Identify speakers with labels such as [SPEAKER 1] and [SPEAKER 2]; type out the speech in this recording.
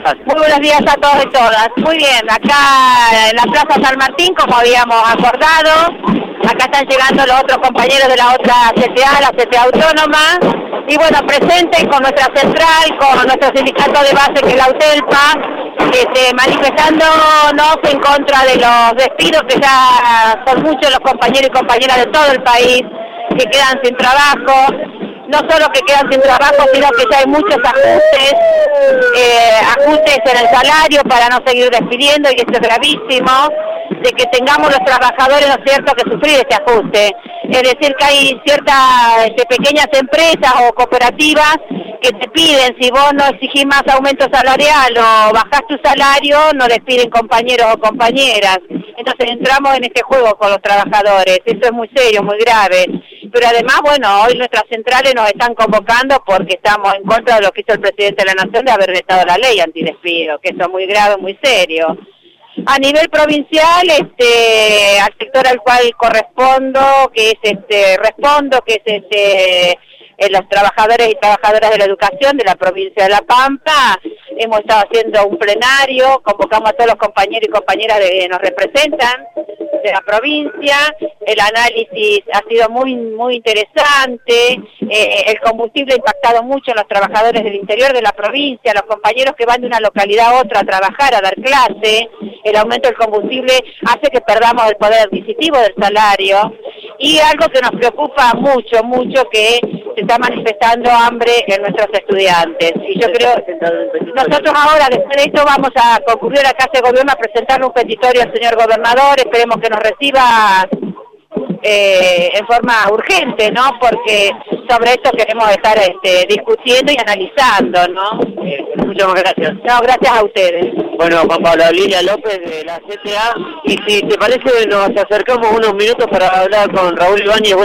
[SPEAKER 1] Muy buenos días a todos y todas. Muy bien, acá en la Plaza San Martín, como habíamos acordado, acá están llegando los otros compañeros de la otra CTA, la CTA Autónoma, y bueno, presentes con nuestra central, con nuestro sindicato de base que es la UTELPA, este, manifestándonos en contra de los despidos que ya son muchos los compañeros y compañeras de todo el país que quedan sin trabajo, no solo que quedan sin trabajo, sino que ya hay muchos ajustes, eh, ajustes en el salario para no seguir despidiendo, y esto es gravísimo, de que tengamos los trabajadores, ¿no es cierto?, que sufrir este ajuste. Es decir, que hay ciertas este, pequeñas empresas o cooperativas que te piden, si vos no exigís más aumento salarial o bajás tu salario, no despiden compañeros o compañeras. Entonces entramos en este juego con los trabajadores, eso es muy serio, muy grave. Pero además, bueno, hoy nuestras centrales nos están convocando porque estamos en contra de lo que hizo el presidente de la Nación de haber vetado la ley antidespido, que eso es muy grave, muy serio. A nivel provincial, este, al sector al cual correspondo, que es este, respondo, que es este, eh, los trabajadores y trabajadoras de la educación de la provincia de La Pampa, hemos estado haciendo un plenario, convocamos a todos los compañeros y compañeras que nos representan de la provincia, el análisis ha sido muy muy interesante, eh, el combustible ha impactado mucho en los trabajadores del interior de la provincia, los compañeros que van de una localidad a otra a trabajar, a dar clase, el aumento del combustible hace que perdamos el poder adquisitivo del salario y algo que nos preocupa mucho, mucho, que se está manifestando hambre en nuestros estudiantes. Y yo creo, nosotros ahora, después de esto, vamos a concurrir a la Casa de Gobierno a presentarle un petitorio al señor gobernador, esperemos que nos reciba eh, en forma urgente, ¿no? Porque sobre esto queremos estar este, discutiendo y analizando, ¿no?
[SPEAKER 2] Eh, muchas gracias.
[SPEAKER 1] No, gracias a ustedes.
[SPEAKER 2] Bueno, Juan Pablo, Lilia López de la CTA, y si te parece nos acercamos unos minutos para hablar con Raúl Ibáñez.